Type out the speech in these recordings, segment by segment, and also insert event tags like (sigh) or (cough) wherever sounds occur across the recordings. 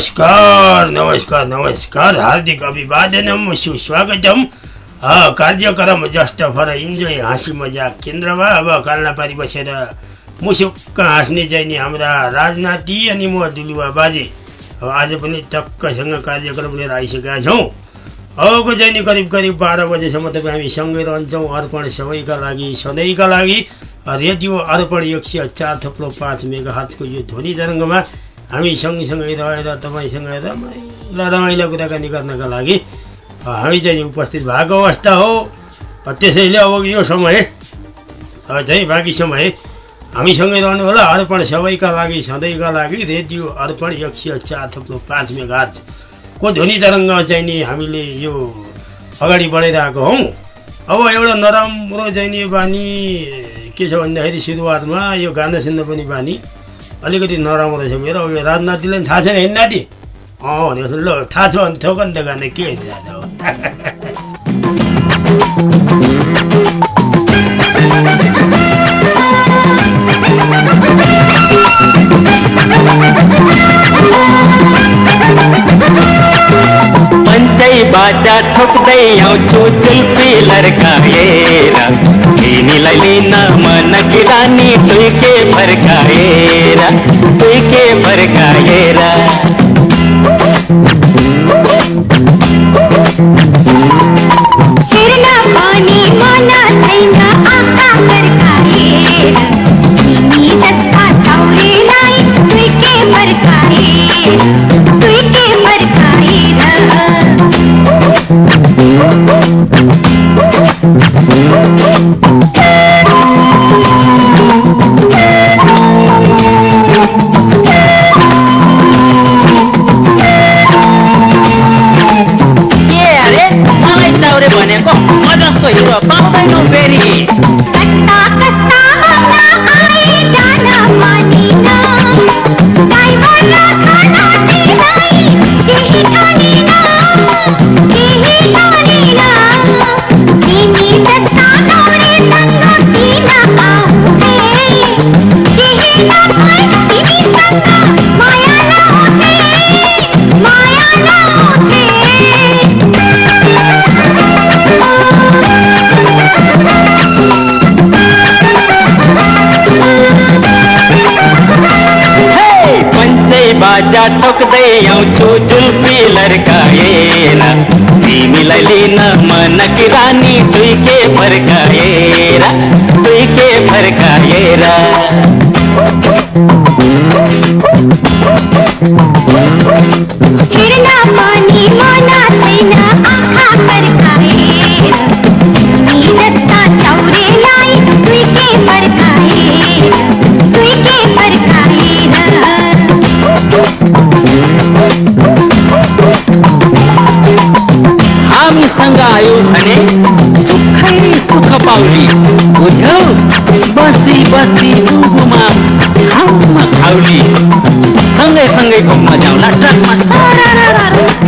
नमस्कार नमस्कार नमस्कार। हार्दिक अभिवादनम सुस्वागतम। कार्यक्रम जस्ट फर इन्जोय हाँसी मजाक केन्द्रमा। अब कालना पारी बसेर मुसुक्क हाँस्ने चाहिँ नि हाम्रा राजनाथी अनि म दुलुवा बाजे। आज पनि टक्कसँग कार्यक्रम लिएर आइसकेका छौँ। अबको चाहिँ नि करिब करिब बाह्र बजेसम्म तपाईँ हामी सँगै रहन्छौँ। अर्पण सबैका लागि सधैँका लागि। रेडियो अर्पण एक सय चार थप्लो पाँच मेगा हातको यो ध्वनि तरङ्गमा हामी सँगसँगै रहेर तपाईँसँग रमाइलो रमाइलो कुराकानी गर्नका लागि हामी चाहिँ उपस्थित भएको अवस्था हो। त्यसैले अब यो समय चाहिँ बाँकी समय हामीसँगै रहनु होला। अर्पण सबैका लागि सधैँका लागि रेडियो अर्पण एक सय चार थप्लो पाँच मेगाको ध्वनि तरङ्ग चाहिँ नि हामीले यो अगाडि बढाइरहेको हौँ? अब एउटा नराम्रो चाहिँ नि बानी के छ भन्दाखेरि सुरुवातमा यो गाना सुन्न पनि बानी। अलिकति नराम्रो रहेछ मेरो उयो राजनातिलाई पनि थाहा छैन होइन नाति। अँ भनेको ल थाहा छ भने थोक नि त गाने के पञ्चै बाजा ठोक्दै आउँछु चुल्पी लर्काएर तिमीलाई लिन मन किरानी तुइके फर्काएर आउँछु जुल्फी लर्काएर तिमीलाई लिन मन किरानी तुइके फर्काएर तुइके फर्काएर हामीसँग आयो भने सुखै सुख पाउली बुझ्यौ? बसी बसी डुबुमा खाउमा खाउली सँगै सँगै घुम्न जाउँला ट्रकमा।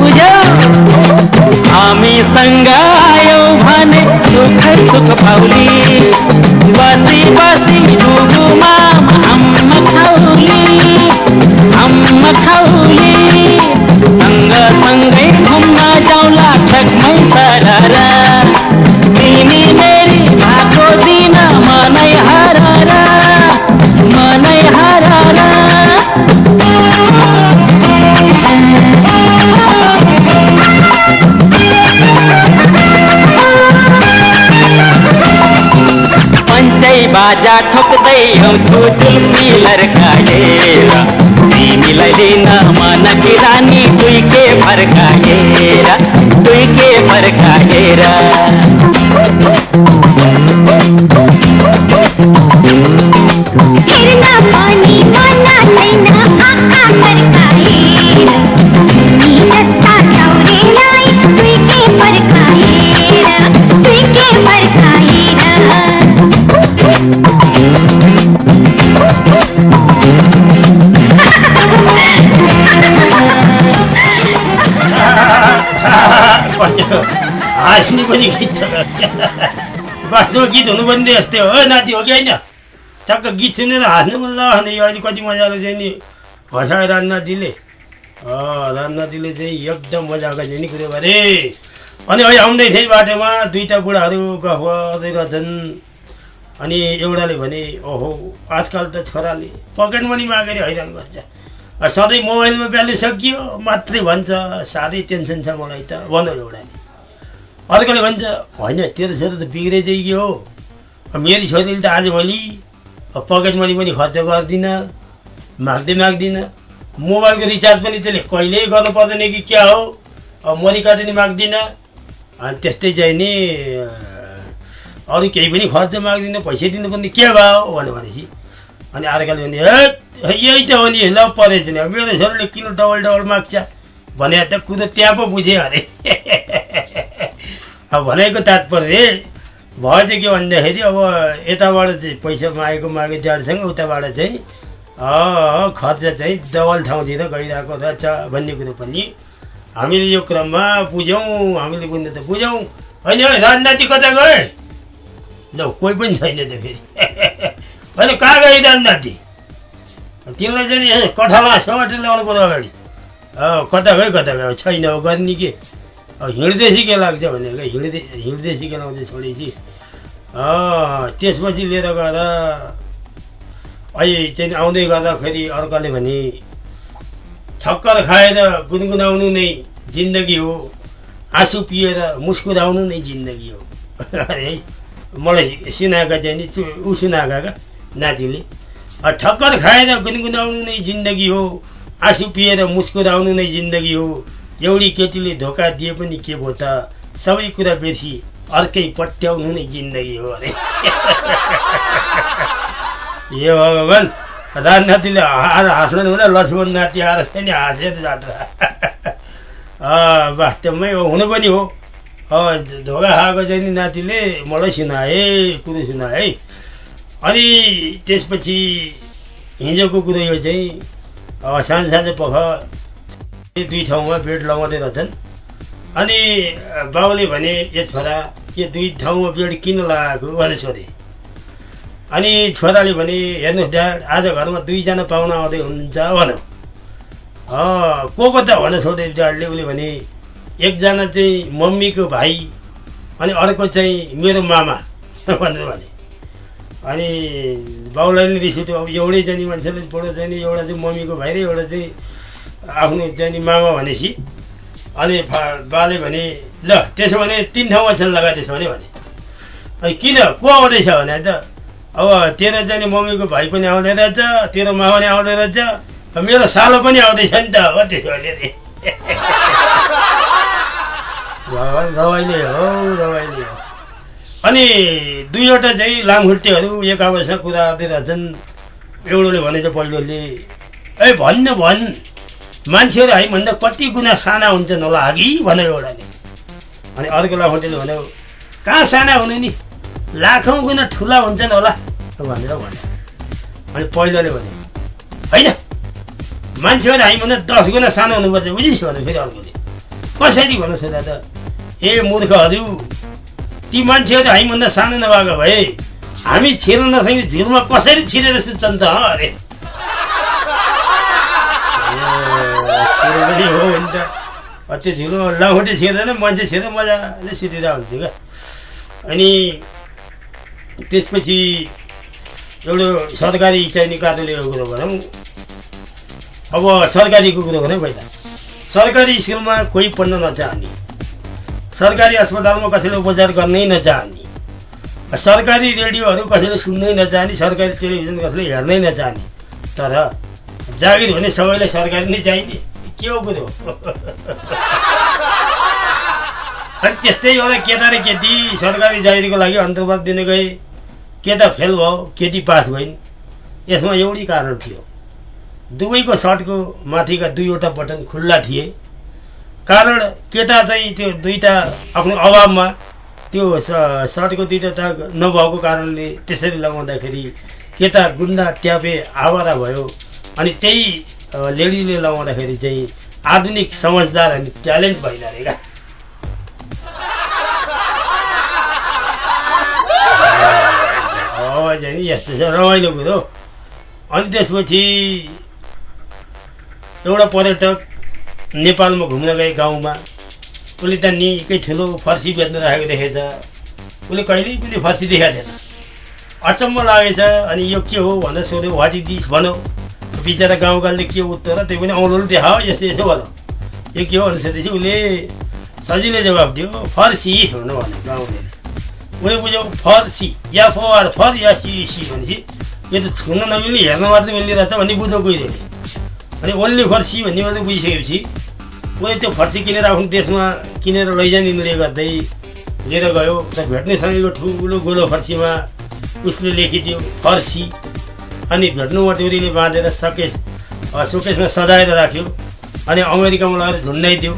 बुझ्यौ? हामीसँग आयो भने सुखै सुख पाउली बसी बसी डुबुमा हाम्मा खाउली हाम्मा खाउली सँग सँगै घुम्न जाउँला बाजा ठोक्दै आउँछु जुल्फी लर्काएर तिमीलाई लिन मन कि रानी दुई के फर्काएर दुई के फर्काएर हेर्न पनि मन हाँस्ने पनि गीत छ कस्तो गीत हुनुपर्ने यस्तै हो नाति हो कि होइन टक्क गीत सुनेर हाँस्नु मन ल यो अहिले कति मजाको चाहिँ नि हँसायो राजनाथीले अँ राजनाथीले चाहिँ एकदम मजाको चाहिँ नि कुरो गरे अनि अहिले आउँदै थिएँ बाटोमा दुईवटा बुढाहरू गफ गर्दै रहेछन् अनि एउटाले भने ओहो आजकल त छोराले पकेट मनी मागेर हैरान गर्छ सधैँ मोबाइलमा ब्यालेन्स सकियो मात्रै भन्छ साह्रै टेन्सन छ मलाई त भनौँ एउटाले अर्कोले भन्छ होइन तेरो छोरा त बिग्रेछ कि हो मेरी छोरीले त आजभोलि पकेट मनी पनि खर्च गर्दिनँ माग्दै माग्दिनँ मोबाइलको रिचार्ज पनि त्यसले कहिल्यै गर्नु पर्दैन कि क्या हो अब मरी काटनी माग्दिनँ अनि त्यस्तै चाहिँ नि अरू केही पनि खर्च माग्दिनँ पैसा दिनुपर्ने के भयो भन्यो भनेपछि अनि अर्काले भने "हेट, यही त हो नि ल परेछ नि मेरो छोरीले किन डबल डबल माग्छ भने त कुरो त्यहाँ पो बुझ्यो अरे अब भनेको तात्पर्य भयो चाहिँ के भन्दाखेरि अब यताबाट चाहिँ पैसा मागेको मागे जाडसँग उताबाट चाहिँ खर्च चाहिँ डबल ठाउँतिर गइरहेको रहेछ भन्ने कुरो पनि हामीले यो क्रममा बुझ्यौँ हामीले बुझ्नु त बुझ्यौँ होइन राजनाति कता गए? ल कोही पनि छैन त फेरि। (laughs) होइन कहाँ गए राजनाति? तिमीलाई चाहिँ कठामा समाटेर ल्याउनु पर्यो अगाडि। कता गयो कता गयो छैन गर्ने के? अब हिँड्दै सिके लाग्छ भनेको हिँड्दै हिँड्दै सिके लाउँदै छोडेपछि? त्यसपछि लिएर गएर अहिले चाहिँ आउँदै गर्दाखेरि अर्काले भने ठक्कर खाएर गुनगुनाउनु नै जिन्दगी हो आँसु पिएर मुस्कुराउनु नै जिन्दगी हो। (laughs) अरे मलाई सुनाएका चाहिँ नि ऊ सुनाएका का नातिले ठक्कर खाएर गुनगुनाउनु नै जिन्दगी हो आँसु पिएर मुस्कुराउनु नै जिन्दगी हो एउटी केटीले धोका दिए पनि के भयो त? सबै कुरा बिर्सी अर्कै पट्याउनु नै जिन्दगी हो अरे। (laughs) ए भगवान् राजनातिले हाँस हाँस्नु हुँदा लक्ष्मण नाति आएर नि हाँसेर अँ, वास्तवमै हो हुनु पनि हो। धोका खाएको चाहिँ नि नातिले मलाई सुनाए कुरो सुनाए। है अनि त्यसपछि हिजोको कुरो यो चाहिँ साँझ साँझ पख दुई ठाउँमा बेड लगाउँदै रहेछन् अनि बाउले भने ए छोरा यो दुई ठाउँमा बेड किन लगाएको भनेर सोधे अनि छोराले भने हेर्नुहोस् ड्याड आज घरमा दुईजना पाहुना आउँदै हुनुहुन्छ भनौँ। को को त भनेर सोधे ड्याडले? उसले भने एकजना चाहिँ मम्मीको भाइ अनि अर्को चाहिँ मेरो मामा (laughs) भनेर भने। अनि बाउलाई नि रिस उठ्यो अब एउटै चाहिँ नि मान्छेले नि एउटा चाहिँ मम्मीको भाइ र एउटा चाहिँ आफ्नो चाहिँ मामा भनेपछि अनि बाले भने ल त्यसो भने तिन ठाउँमा छन् लगा त्यसो भने भने। अनि किन को आउँदैछ भने त अब तेरो चाहिँ नि मम्मीको भाइ पनि आउँदै रहेछ तेरो मामा पनि आउँदै रहेछ मेरो सालो पनि आउँदैछ नि त हो त्यसो भने (laughs) रमाइलो हो रमाइलो हो। अनि दुईवटा चाहिँ लामखुट्टेहरू एक आपसमा कुरा गर्दै रहेछन्। एउटोले भनेछ पहिलोले ए भन्न भन्। मान्छेहरू हामीभन्दा कति गुणा साना हुन्छन् होला अघि भन्यो एउटाले अनि अर्को लामखुट्टेले भन्यो कहाँ साना हुनु नि? लाखौँ गुणा ठुला हुन्छन् होला भनेर भन्यो। अनि पहिलोले भन्यो होइन। मान्छेहरू हामीभन्दा दस गुणा सानो हुनुपर्छ बुझिस् भने फेरि अर्कोले कसरी भन्न सोधा त ए मूर्खहरू ती मान्छेहरू हामीभन्दा सानो नभएको भए हामी छिर्न नसक्ने झिलमा कसरी छिरेर सुत्छन् त अरे? त्यो झिलमा लामखुट्टे छिर्दैन मान्छे छिर्दा मजाले सुतिरहेको हुन्थ्यो क्या अनि त्यसपछि एउटा सरकारी चाहिने कातुलेको कुरो गरौँ अब सरकारीको कुरो गरौँ पहिला सरकारी स्कुलमा कोही पढ्न नचाहने सरकारी अस्पतालमा कसैले उपचार गर्नै नचाहने सरकारी रेडियोहरू कसैले सुन्नै नचाहने सरकारी टेलिभिजन कसैले हेर्नै नचाहने तर जागिर भने सबैलाई सरकारी नै चाहिने हो कुरो अनि त्यस्तै एउटा केटा र केटी सरकारी जागिरको लागि अन्तर्वाद दिन गए केटा फेल भयो केटी पास भइन् यसमा एउटै कारण थियो दुवैको सर्टको माथिका दुईवटा बटन खुल्ला थिए कारण केटा चाहिँ त्यो दुईटा आफ्नो अभावमा त्यो सर्टको दुईवटा नभएको कारणले त्यसरी लगाउँदाखेरि केटा गुन्डा ट्यापे आवारा भयो अनि त्यही लेडीले लगाउँदाखेरि चाहिँ आधुनिक समझदार अनि ट्यालेन्ट रे क्या। यस्तो छ रमाइलो कुरो अनि त्यसपछि एउटा पर्यटक नेपालमा घुम्न गए गाउँमा। उसले त्यहाँ निकै ठुलो फर्सी बेच्न राखेको देखेछ। उसले कहिल्यै पनि फर्सी देखाएको थिएन। अचम्म लागेछ अनि यो के हो भनेर सोध्यो वाट इज दिस? भनौ बिचरा गाउँकाले के उत्तर त्यो पनि औलो देखाओ यसो यसो भनौ यो के हो भनेर सोधेपछि उसले सजिलै जवाब दियो फर्सी भन्नु भन्यो गाउँले। उसले बुझ्यो फर्सी या फोर फर या सी सी भनेपछि यो त छुन नमिल्ने हेर्न मात्रै मिल्ने रहेछ भन्ने बुझ्यो कोही अनि ओन्ली फर्सी भन्ने मात्रै बुझिसकेपछि उसले त्यो फर्सी किनेर आफ्नो देशमा किनेर लैजाने निर्णय गर्दै लिएर गयो। त भेट्ने समयको ठुलो गोलो फर्सीमा उसले लेखिदियो फर्सी। अनि भेट्नु मटुरीले बाँधेर सकेस सुकेसमा सजाएर राख्यो अनि अमेरिकामा लगेर झुन्डाइदियो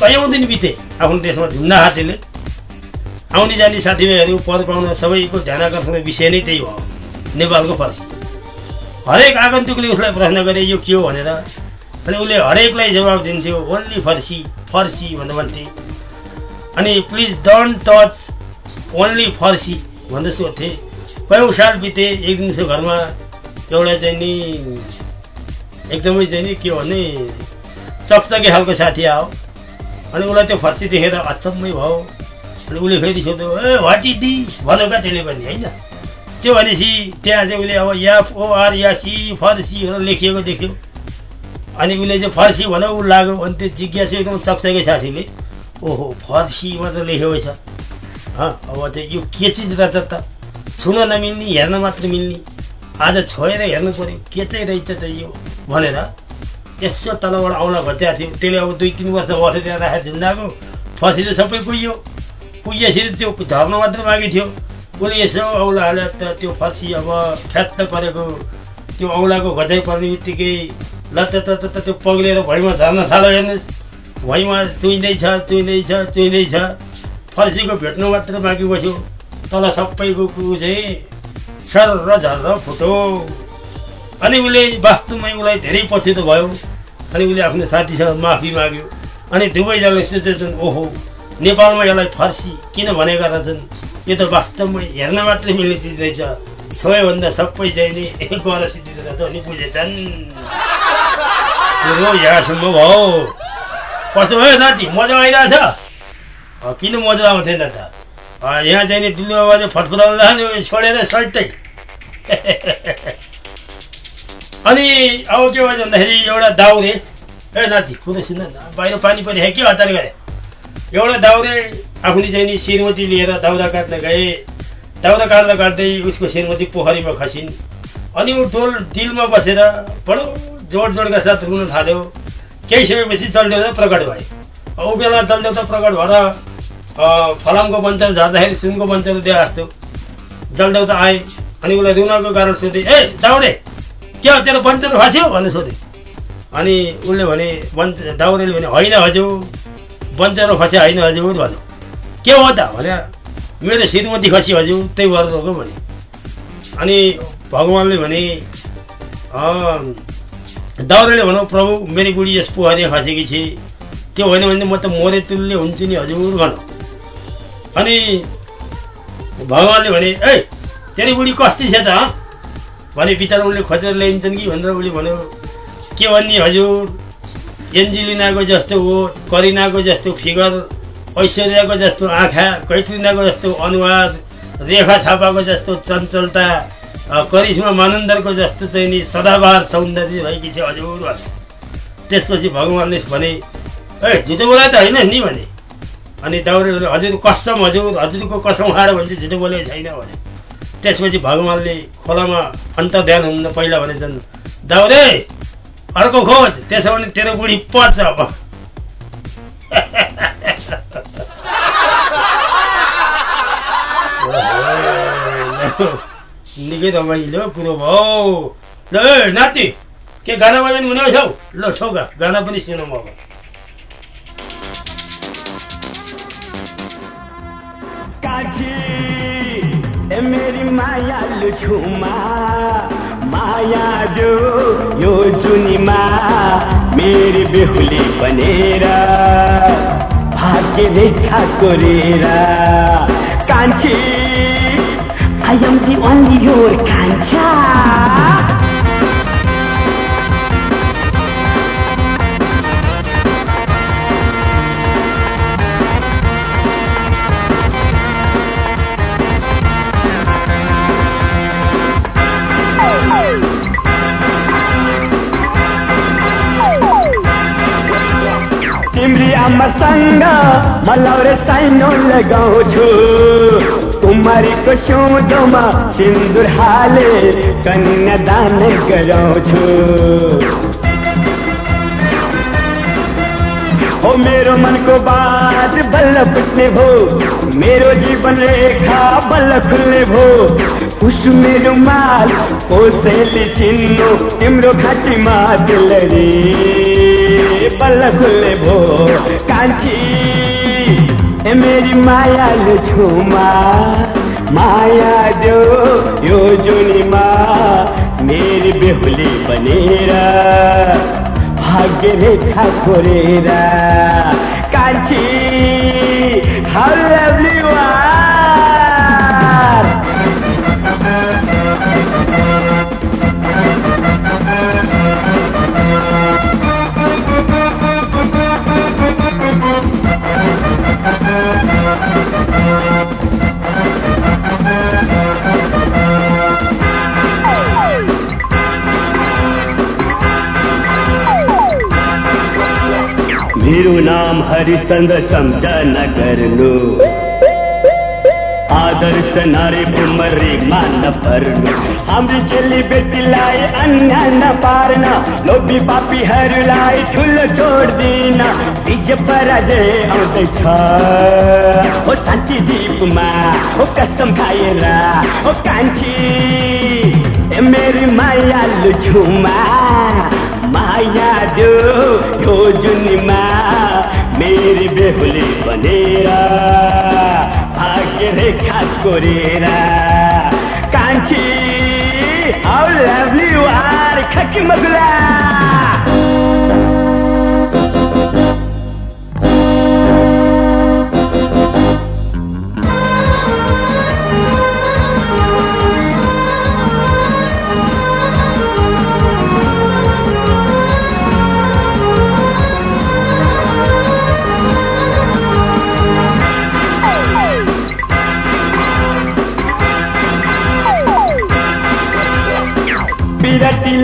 कयौँ दिन बिते आफ्नो देशमा झुन्डा हातेले आउने जाने साथीभाइहरू पद पाउन सबैको ध्यान आकर्षण विषय नै त्यही भयो नेपालको फर्सी हरेक आगन्तुकले उसलाई प्रश्न गरे यो के हो भनेर। अनि उसले हरेकलाई जवाब दिन्थ्यो ओन्ली फर्सी फर्सी भनेर भन्थे। अनि प्लिज डोन्ट टच ओन्ली फर्सी भन्दै सोध्थे। कयौँ साल बिते एक दिन उसको घरमा एउटा चाहिँ नि एकदमै चाहिँ नि? के भने चकचके खालको साथी आयो अनि उसलाई त्यो फर्सी देखेर अचम्मै भयो। अनि उसले फेरि सोध्यो ए वाट इज दिस? भन्यो क्या त्यसले पनि होइन? त्यो भनेपछि त्यहाँ चाहिँ उसले अब एफओआर या सी फर्सी भनेर लेखिएको देख्यो। अनि उसले चाहिँ फर्सी भनेर ऊ लाग्यो। अनि त्यो जिज्ञासु एकदम चकचके साथीले ओहो फर्सी मात्र लेखेको छ अब चाहिँ यो के चिज रहेछ त? छुन नमिल्ने हेर्न मात्र मिल्ने। आज छोएर हेर्नु पर्यो के चाहिँ रहेछ त यो भनेर। यसो तलबाट औँला घच्याएको थियो। त्यसले अब दुई तिन वर्ष त्यहाँ राखेर झुन्डाको फर्सी त सबै कुहियो कुहिएपछि त्यो झर्न मात्र बाँकी थियो। उसले यसो औँला हाल्यो त त्यो फर्सी अब फ्यात्त परेको त्यो औँलाको घचाइ पर्ने बित्तिकै लत्त त त्यो पग्लेर भुइँमा झर्न थाल्यो हेर्नुहोस्। भुइँमा चुइँदैछ चुइँदैछ चुइँदैछ। फर्सीको भेट्नु मात्र बाँकी बस्यो। तल सबैको कुरो चाहिँ सर र झर्र फुटो अनि उसले वास्तवमै उसलाई धेरै पछुतो भयो। अनि उसले आफ्नो साथीसँग माफी माग्यो। अनि दुवैजनाले सोचेछन् ओहो नेपालमा यसलाई फर्सी किन भनेका रहेछन्? यो त वास्तवमै हेर्न मात्रै मिल्ने चिज रहेछ। छोयो भन्दा सबै चाहिँ नि सिद्धि रहेछ अनि बुझेछन्। यहाँसम्म भयो। कस्तो भयो नाति मजा आइरहेछ? किन मजा आउँथेन त? यहाँ चाहिँ नि दिल्ली बाबा फटफुटाउँदा छोडेर सट्टै अनि अब के भयो भन्दाखेरि एउटा दाउरे ए नाति कुरो सुन न बाहिर पानी पऱ्यो के हतार गरे एउटा दाउरे आफूले चाहिँ नि श्रीमती लिएर दाउरा काट्न गए दाउरा काट्दा काट्दै उसको श्रीमती पोखरीमा खसिन् अनि ऊ डोल दिलमा बसेर बडो जोड जोडका साथ रुन थाल्यो केही समयपछि जलदेउता प्रकट भए ऊ बेला जलदेउता प्रकट भएर फलामको बन्चर झार्दाखेरि सुनको बन्चर दिए जस्तो जलदेउता आए अनि उसलाई रुनको कारण सोधे ए दाउरे के हो तेरो बन्चर खस्यो भनेर सोधे। अनि उसले भने बन्च दाउरेले भने होइन हजुर बन्चरो खस्यो होइन हजुर भन्यो। के हो त? भने मेरो श्रीमती खसी हजुर त्यही भएर रोको भने अनि भगवान्ले भने दाउरेले भनौँ प्रभु मेरो बुढी यस पोखरीमा खसेकी छे। त्यो होइन भने म त मोरे तुल्य हुन्छु नि हजुर भनौँ अनि भगवान्ले भने ए तेरो बुढी कस्ती छ त? भने बिचरा उसले खोजेर ल्याइन्छन् कि भनेर उसले भन्यो के भन्ने हजुर? एन्जेलिनाको जस्तो हो करिनाको जस्तो फिगर ऐश्वर्याको जस्तो आँखा कैट्रिनाको जस्तो अनुहार रेखा थापाको जस्तो चञ्चलता करिश्मा मानन्दरको जस्तो चाहिँ नि सदाबहार सौन्दर्य भएकी छ हजुर त्यसपछि भगवान्ले भने ए झुटो बोला त होइन नि भने। अनि दाउरे भने हजुर कसम हजुर हजुरको कसम खाएर भने चाहिँ झुटो बोलेको छैन भने। त्यसपछि भगवान्ले खोलामा अन्तर्ध्यान हुन पहिला भनेछन् दाउरे अर्को खोज। त्यसो भने तेरो बुढी पच अब। निकै रमाइलो कुरो भयो। ल नाति के गाना बजाउनु हुने छौ ल छौका गाना पनि सुनौँ अब। कान्छी ए मेरी मायालु छुमा माया जो यो जुनीमा मेरी बेहुली बनेर भाग्य रेखा कोरेर। कान्छी I am the only your कान्छा। तिम्री आमासँग मलाउरे साइनो लगाउँछु कुमारीको सिउँदोमा सिन्दुर हाले कन्यादान गराउँछु हो मेरो मनको बात बल्ल फुट्ने भो मेरो जीवन रेखा बल्ल खुल्ने भो। उस मेरो माल कसैले चिन्नु तिम्रो घाँटीमा दिल रे बल्ल भो कान्छी ए मेरी मायालु छुमा माया दो यो जुनीमा मेरी बेहुली बनेर भाग्य रेखा कोरेर कान्छी how मेरो नाम हरिचन्द्र सम्झना गर्नु आदर्श नारी उमरीमा नपर्नु हाम्रो चेली बेटीलाई अन्य नपार्न लोभी पापीहरूलाई ठुलो जोड दिन। विजय पराजय आउँदैछ हो शान्ति दीपमा हो कसम खाएर हो कान्छी ए मेरी मायालु छुमा माया दो यो जुनीमा। मेरी बेहुली बनेर भाग्य रेखा कोरेर। कान्छी हाउ लभली आर खकी मगुला।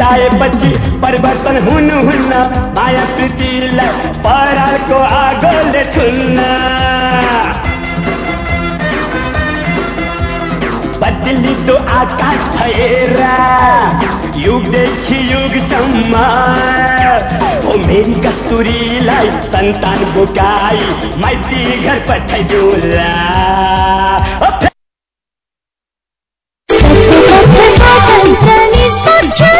लाए बची परिवर्तन हुन हुन्ना माया प्रीति लाए पारा को आगो ले छुन्ना बदली तो आकाश थेरा युग देखी युग सम्मा ओ मेरी कस्तूरी लाई संतान बुकाई माइती घर पठाइदिउला स्वतन्त्र निष्पक्ष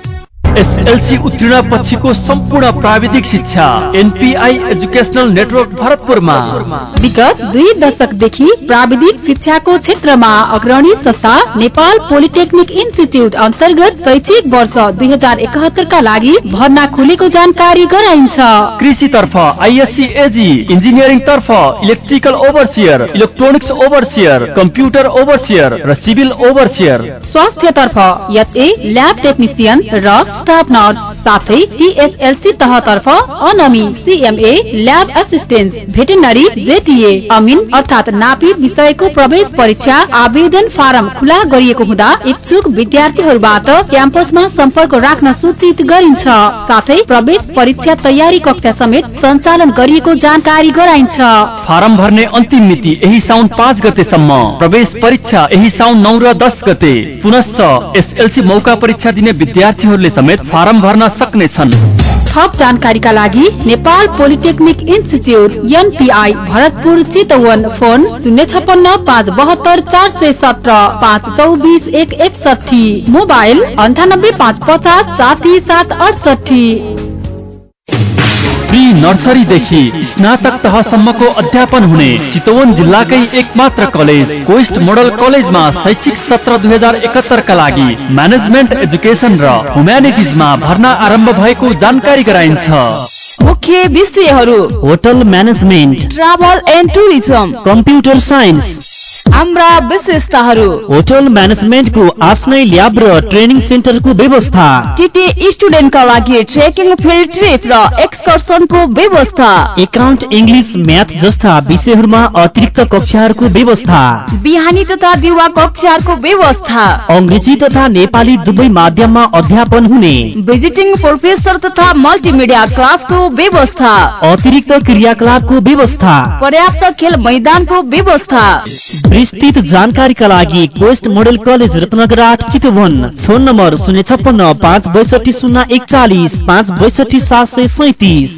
एसएलसी उत्तीर्ण पछिको सम्पूर्ण प्राविधिक शिक्षा एनपीआई एजुकेशनल नेटवर्क भरतपुरमा। विगत दुई दशकदेखि प्राविधिक शिक्षाको क्षेत्रमा अग्रणी संस्था नेपाल पोलिटेक्निक इन्स्टिच्युट अन्तर्गत शैक्षिक वर्ष दुई हजार एकात्तरका लागि भर्ना खुलेको जानकारी गराइन्छ। कृषि तर्फ आइएससी एजी इन्जिनियरिङ तर्फ electrical overseer electronics overseer computer overseer र सिभिल ओभरसियर स्वास्थ्य तर्फ एचए ल्याब टेक्निसियन र स्टाफ नर्स साथै TSLC तहतर्फ ANM CMA lab assistants veterinary JTA अमिन अर्थात नापी विषयको प्रवेश परीक्षा आवेदन फारम खुला गरिएको हुँदा इच्छुक विद्यार्थीहरूबाट क्याम्पसमा सम्पर्क राख्न सूचित गरिन्छ। साथै प्रवेश परीक्षा तयारी कक्षा समेत सञ्चालन गरिएको जानकारी गराइन्छ। फारम भर्ने अन्तिम मिति यही साउन पाँच गतेसम्म। प्रवेश परीक्षा यही साउन नौ र दस गते। पुनश्च एसएलसी मौका परीक्षा दिने विद्यार्थीहरूले समेत फारम भर्न सक्नेछन्। थप जानकारीका लागि Nepal polytechnic institute NPI Bharatpur Chitwan phone शून्य छपन्न पाँच बहत्तर चार सय सत्र पाँच चौबिस एक एकसठी मोबाइल अन्ठानब्बे पाँच पचास साठी सात अडसठी प्री नर्सरीदेखि स्नातक तहसम्मको अध्यापन हुने चितवन जिल्लाकै एकमात्र कलेज कोइस्ट मोडल कलेजमा शैक्षिक सत्र दुई हजार एकात्तरका लागि म्यानेजमेन्ट एजुकेसन र ह्युम्यानिटिजमा भर्ना आरम्भ भएको जानकारी गराइन्छ। मुख्य विषयहरू hotel management travel and tourism computer science हाम्रा विशेषताहरू। होटल म्यानेजमेन्टको आफ्नै ल्याब र ट्रेनिङ सेन्टरको व्यवस्था। टिटी स्टुडेन्टका लागि ट्रेकिङ फिल्ड ट्रिप र एक्सकर्सनको व्यवस्था। एकाउन्ट इङ्ग्लिस म्याथ जस्ता विषयहरूमा अतिरिक्त कक्षाहरूको व्यवस्था। बिहानी तथा दिवा कक्षाहरूको व्यवस्था। अङ्ग्रेजी तथा नेपाली दुवै माध्यममा अध्यापन हुने। भिजिटिङ प्रोफेसर तथा मल्टिमिडिया क्लासको व्यवस्था। अतिरिक्त क्रियाकलापको व्यवस्था। पर्याप्त खेल मैदानको व्यवस्था। विस्तृत जानकारीका लागि क्वेस्ट मोडल कलेज रत्नगर आठ चितवन। फोन नम्बर शून्य छप्पन्न पाँच बैसठी शून्य एकचालिस पाँच बैसठी सात सय सैतिस।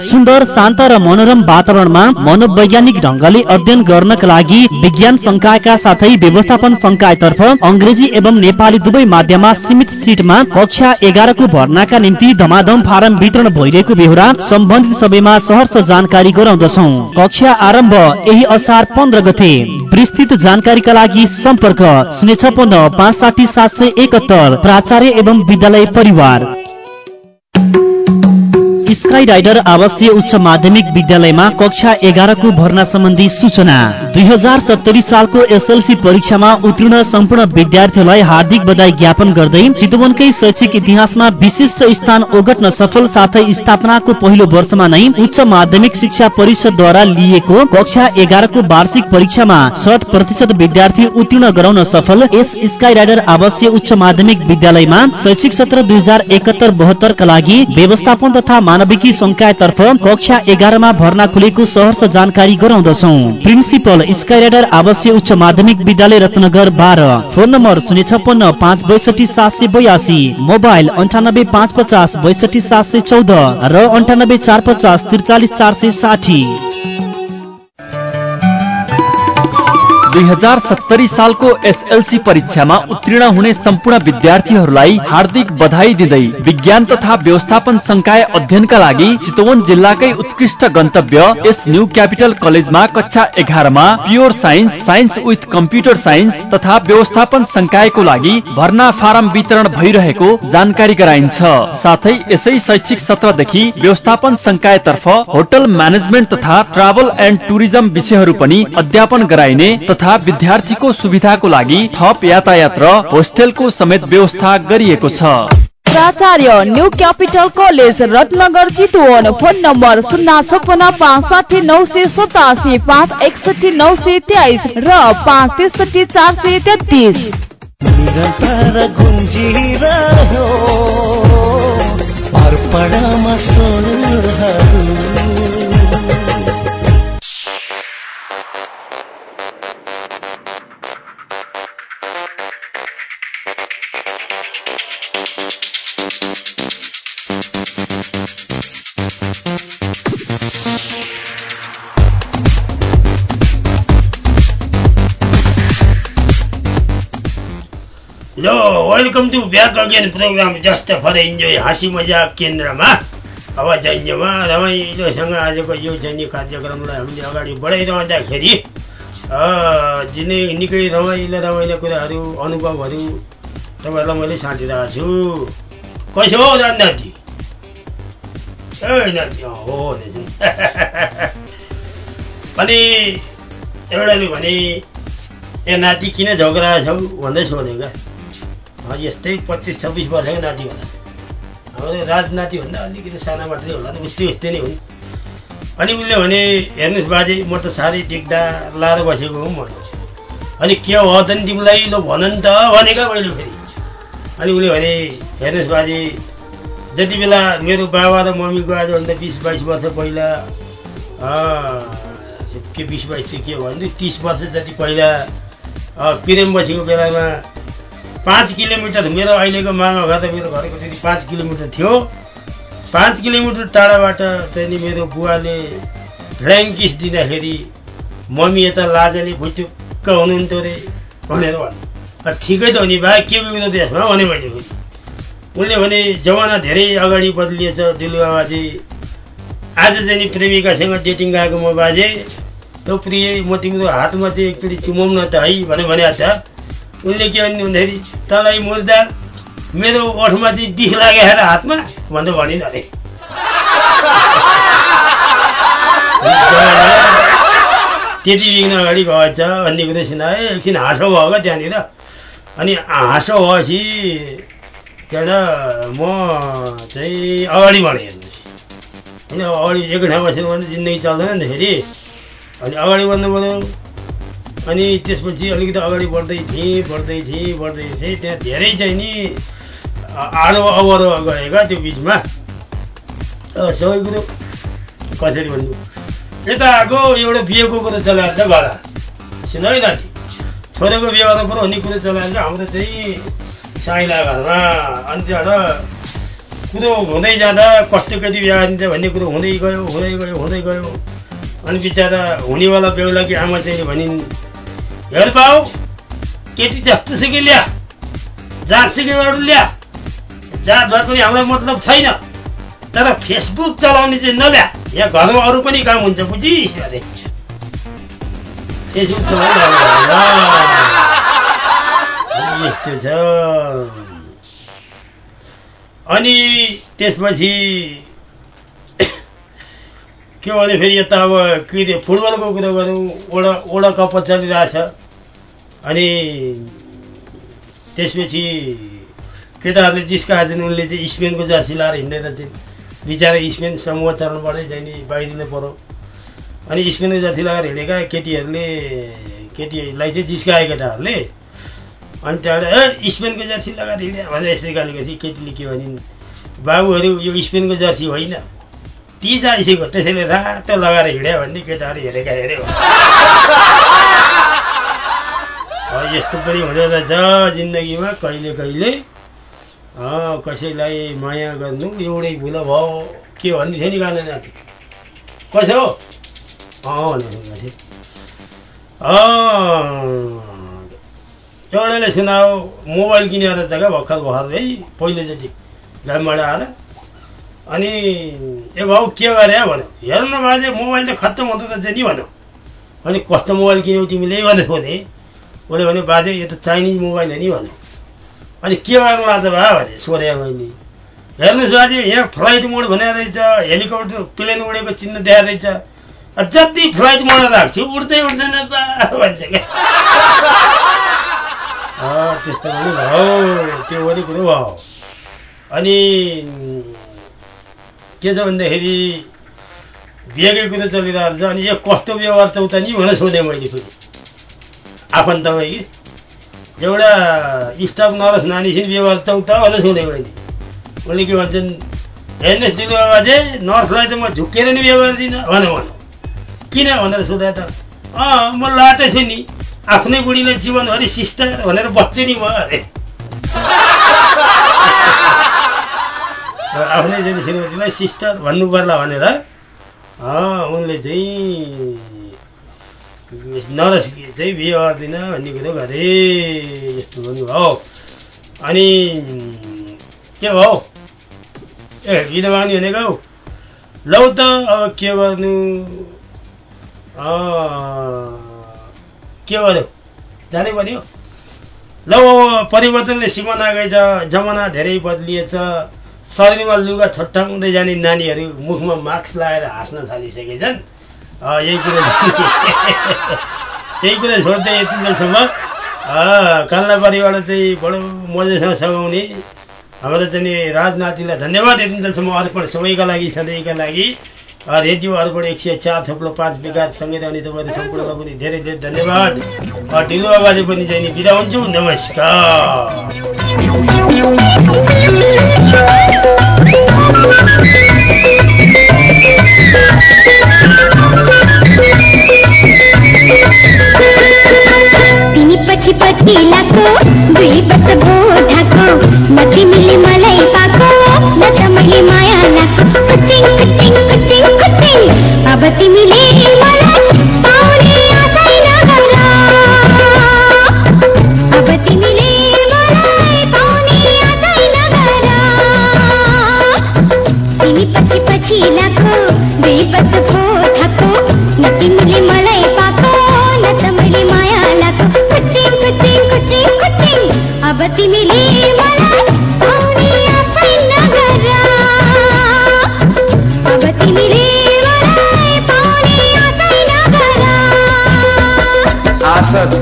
सुन्दर शान्त र मनोरम वातावरणमा मनोवैज्ञानिक ढंगले अध्ययन गर्नका लागि विज्ञान संकायका साथै व्यवस्थापन संकायतर्फ अंग्रेजी एवं नेपाली दुवै माध्यममा सीमित सिटमा कक्षा एघारको भर्नाका निम्ति धमाधम फारम वितरण भइरहेको बेहोरा सम्बन्धित सबैमा सहर्ष जानकारी गराउँदछौ। कक्षा आरम्भ यही असार पन्ध्र गते। विस्तृत जानकारीका लागि सम्पर्क शून्य छपन्न पाँच साठी सात सय एकहत्तर प्राचार्य एवं विद्यालय परिवार। स्काई राइडर आवासीय उच्च माध्यमिक विद्यालयमा कक्षा एघारको भर्ना सम्बन्धी सूचना। दुई हजार सत्तरी सालको एसएलसी परीक्षामा उत्तीर्ण सम्पूर्ण विद्यार्थीहरूलाई हार्दिक बधाई ज्ञापन गर्दै चितवनकै शैक्षिक इतिहासमा विशिष्ट स्थान ओगट्न सफल साथै स्थापनाको पहिलो वर्षमा नै उच्च माध्यमिक शिक्षा परिषदद्वारा लिएको कक्षा एघारको वार्षिक परीक्षामा शत प्रतिशत विद्यार्थी उत्तीर्ण गराउन सफल यस स्काई राइडर आवासीय उच्च माध्यमिक विद्यालयमा शैक्षिक सत्र दुई हजार एकहत्तर बहत्तरका लागि व्यवस्थापन तथा मानविकी संकायतर्फ कक्षा एघारमा भर्ना खुलेको सहर्ष जानकारी गराउँदछौ। प्रिन्सिपल स्काई राइडर आवासीय उच्च माध्यमिक विद्यालय रत्नगर बाह्र। फोन नम्बर शून्य छप्पन्न पाँच बैसठी सात सय बयासी। मोबाइल अन्ठानब्बे पाँच पचास बैसठी सात सय चौध र अन्ठानब्बे चार पचास त्रिचालिस चार सय साठी। दुई हजार सत्तरी सालको एसएलसी परीक्षामा उत्तीर्ण हुने सम्पूर्ण विद्यार्थीहरूलाई हार्दिक बधाई दिँदै विज्ञान तथा व्यवस्थापन संकाय अध्ययनका लागि चितवन जिल्लाकै उत्कृष्ट गन्तव्य यस न्यू क्यापिटल कलेजमा कक्षा एघारमा pure science science with computer science तथा व्यवस्थापन संकायको लागि भर्ना फारम वितरण भइरहेको जानकारी गराइन्छ। साथै यसै शैक्षिक सत्रदेखि व्यवस्थापन संकायतर्फ होटल म्यानेजमेन्ट तथा ट्राभल एन्ड टुरिज्म विषयहरू पनि अध्यापन गराइने तथा विद्यार्थीको सुविधाको लागि थप यातायात र होस्टेलको समेत व्यवस्था गरिएको छ। प्राचार्य new capital college Ratnagar Chitwan phone number शून्य छपन्न पाँच साठी नौ सय सतासी पाँच एकसठी नौ सय तेइस र पाँच त्रिसठी चार सय तेत्तिस। अर्पणमा ल welcome to back again program just for enjoy हाँसी मजाक केन्द्रमा अब जन्यमा रमाइलोसँग आजको यो जन्य कार्यक्रमलाई हामीले अगाडि बढाइरहँदाखेरि जिनै निकै रमाइलो रमाइलो कुराहरू अनुभवहरू तपाईँहरूलाई मैले साटिरहेको छु कसो हो नाति ए हो रहेछ अनि एउटाले भने ए नाति किन झगडा छौ भन्दै सोधेका यस्तै पच्चिस छब्बिस वर्षको नाति होला हाम्रो राजनाति भन्दा अलिकति साना मात्रै होला नि उस्तै उस्तै नै हुन्। अनि उसले भने हेर्नुहोस् बाजे म त साह्रै देख्दा लाएर बसेको हुँ म अनि के हो त नि तिमीलाई ल भन नि त भनेका मैले फेरि। अनि उसले भने हेर्नुहोस् बाजे जति बेला मेरो बाबा र मम्मीको आजभन्दा बिस बाइस वर्ष पहिला के बिस बाइस चाहिँ के भन्नु तिस वर्ष जति पहिला प्रेम बसेको बेलामा पाँच किलोमिटर मेरो अहिलेको घर त मेरो घरको त्यति पाँच किलोमिटर थियो। पाँच किलोमिटर टाढाबाट चाहिँ नि मेरो बुवाले फ्ल्याङ किस दिँदाखेरि मम्मी यता लाजले भुटुक्क हुनुहुन्थ्यो अरे भनेर भन्नु ठिकै त हो नि बा के बिग्रो देशमा भने मैले फेरि। उनले भने जमाना धेरै अगाडि बदलिएछ दिलु बाबाजी आज चाहिँ नि प्रेमिकासँग डेटिङ गएको म बाजे। त प्रिय म तिम्रो हातमा चाहिँ एकचोटि न त है भने भने त उनले के भन्नु भन्दाखेरि तँलाई मुर्दा मेरो ओठमा चाहिँ बिख लाग्यो हेर हातमा? भनेर भनिन् अरे त्यति बिग्न अगाडि गएछ भन्ने कुरो सुनाए एकछिन हाँसो भयो क्या त्यहाँनिर? अनि हाँसो भएपछि त्यहाँबाट म चाहिँ अगाडि बढेँ होइन अगाडि एक ठाउँ बसेर भने जिन्दगी चल्दैन नि त फेरि। अनि अगाडि बढ्नु पऱ्यो अनि त्यसपछि अलिकति अगाडि बढ्दै थिएँ बढ्दै थिएँ बढ्दै थिएँ त्यहाँ धेरै चाहिँ नि आरो अवरो गएका त्यो बिचमा। सबै कुरो कसरी भन्नु? यता आएको एउटा बिहेको कुरो चलाएर घर सुन है नाति छोरीको बिहे गर्नु पऱ्यो भन्ने कुरो चलाएर हाम्रो चाहिँ साइला घरमा। अनि त्यहाँबाट कुरो हुँदै जाँदा कस्तो केटी बिहा गरिन्छ भन्ने कुरो हुँदै गयो हुँदै गयो हुँदै गयो। अनि बिचरा हुनेवाला बेहुलाकी आमा चाहिँ भनिन् हेर पाऊ केटी जस्तो सुकै ल्या जात सुकैबाट ल्या जात भए पनि हामीलाई मतलब छैन. तर फेसबुक चलाउने चाहिँ नल्या यहाँ घरमा अरू. पनि काम हुन्छ बुझिस् अरे फेसबुक यस्तो छ अनि त्यसपछि के भने फेरि यता अब के अरे फुटबलको कुरो गरौँ ओडा ओडा कप चलिरहेछ। अनि त्यसपछि केटाहरूले जिस्काएछन् उनले चाहिँ स्पेनको जर्सी लाएर हिँडेर चाहिँ बिचरा स्पेन समूह चरणबाटै चाहिँ नि बाहिरिनु पऱ्यो अनि स्पेनको जर्सी लगाएर हिँडेका केटीहरूले केटीलाई चाहिँ जिस्काए केटाहरूले अनि त्यहाँबाट ए स्पेनको जर्सी लगाएर हिँडे भनेर यसरी गालेपछि केटीले के भनिन् बाबुहरू यो स्पेनको जर्सी होइन। ती जाइसक्यो त्यसैले रातो लगाएर हिँड्यो भने केटाहरू हेरेका हेऱ्यो (laughs) यस्तो पनि हुँदो रहेछ जिन्दगीमा कहिले कहिले। कसैलाई माया गर्नु एउटै भुल भयो के भन्ने थियो नि गाना नाति? कसो हो? अँ भन्नु एउटाले सुनाओ मोबाइल किनेर क्या भर्खर भर्खर है पहिलोचोटि। घामबाट आएर अनि ए भाउ के गरे भन्यो हेर्नु बाजे मोबाइल त खत्तम हुँदो रहेछ नि भन्यो अनि कस्तो मोबाइल किन्यौ तिमीले भनेर सोधेँ उसले भन्यो बाजे यो त चाइनिज मोबाइल हो नि भन्यो अनि के गर्नु लाग्छ भा भने सोधेँ मैले हेर्नुहोस् बाजे यहाँ फ्लाइट मोड भनेर रहेछ हेलिकप्टर प्लेन उडेको चिन्ह देखाएको रहेछ जति फ्लाइट मोड राख्छु उड्दै उड्दैन बा भन्छ क्या त्यस्तो पनि भयो त्यो पनि कुरो भयो अनि के छ भन्दाखेरि बिहेकै कुरो चलिरहेको छ अनि यो कस्तो व्यवहार उता नि भनेर सोधेँ मैले फेरि आफन्तमै कि एउटा स्टाफ नर्स नानीसित व्यवहार उता भनेर सोधेँ मैले उसले के भन्छन् हेर्नुहोस् दिलुवा बाजे नर्सलाई त म झुक्केर नि व्यवहार दिनँ भन्यो भन्यो किन भनेर सोधा त अँ म लाटै छु नि आफ्नै बुढीले जीवनभरि सिस्टर भनेर बच्छु नि म अरे र आफ्नै चाहिँ श्रीमतीलाई सिस्टर भन्नु पर्ला भनेर उनले चाहिँ नरस चाहिँ बिहे गर्दिन भन्ने कुरो गरे यस्तो पनि भयो। अनि के भयो? ए विधवा नि भनेको हौ। लौ त अब के गर्नु? के गर्यो? जानै पर्यो लौ परिवर्तनले सिमाना गएछ जमाना धेरै बदलिएछ। शरीरमा लुगा छट्टाउँदै जाने नानीहरू मुखमा मास्क लगाएर हाँस्न थालिसकेछन्। यही कुरो यही कुरा (laughs) (laughs) छोड्दै यति बेलसम्म। कान्लाबारीबाट चाहिँ बडो मजासँग सघाउने। हाम्रो चाहिँ राजनातिलाई धन्यवाद यति बेलसम्म अर्पण सबैका लागि सधैँका लागि। रेडियो अर्पण एक सय चार थप्लो पाँच विकास रहने तपाईँहरू सम्पूर्णलाई पनि धेरै धेरै धन्यवाद ढिलो आवाजले पनि चाहिँ बिदा हुन्छु नमस्कार पछि माया कुचिङ अब तिमीले पछि पछि लाको दुई भो थाको न तिमीले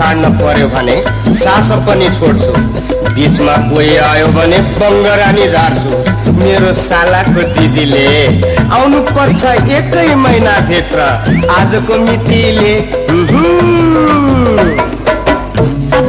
छाड्न पर्यो भने सास पनि छोड्छु। बिचमा कोही आयो भने बङ्गरानी झार्छु। मेरो सालाको दिदीले आउनु पर्छ एकै महिनाभित्र। आजको मितिले। अब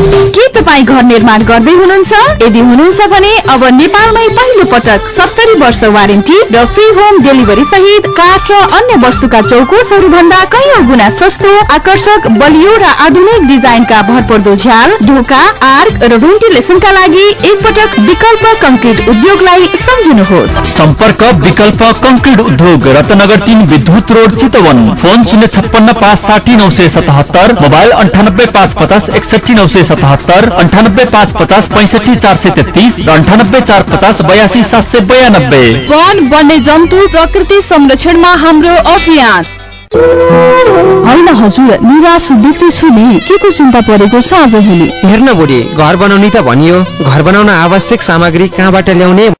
के तपाईँ घर निर्माण गर्दै हुनुहुन्छ? यदि हुनुहुन्छ भने अब नेपालमै पहिलो पटक सत्तरी वर्ष वारेन्टी र फ्री होम डेलिभरी सहित काठ र अन्य वस्तुका चौकोसहरू भन्दा कैयौँ गुणा सस्तो आकर्षक बलियो र आधुनिक डिजाइनका भरपर्दो झ्याल ढोका आर्क र भेन्टिलेसनका लागि एकपटक विकल्प कंक्रिट उद्योगलाई सम्झिनुहोस्। सम्पर्क विकल्प कंक्रिट उद्योग रत्नगर तीन विद्युत रोड चितवन। फोन शून्य छप्पन्न पाँच साठी नौ सय सतहत्तर मोबाइल अन्ठानब्बे पाँच पचास एकसठी नौ सय सतहत्तर अन्ठानब्बे पाँच पचास पैँसठी चार सय तेत्तिस र अन्ठानब्बे चार पचास बयासी सात सय बयानब्बे। वन वन्य जन्तु प्रकृति संरक्षणमा हाम्रो अभियान। होइन हजुर निराश बिक्री छु नि। के को चिन्ता परेको छ आज हेर्ने हेर्न बुढी घर बनाउने त भनियो। घर बनाउन आवश्यक सामग्री कहाँबाट ल्याउने?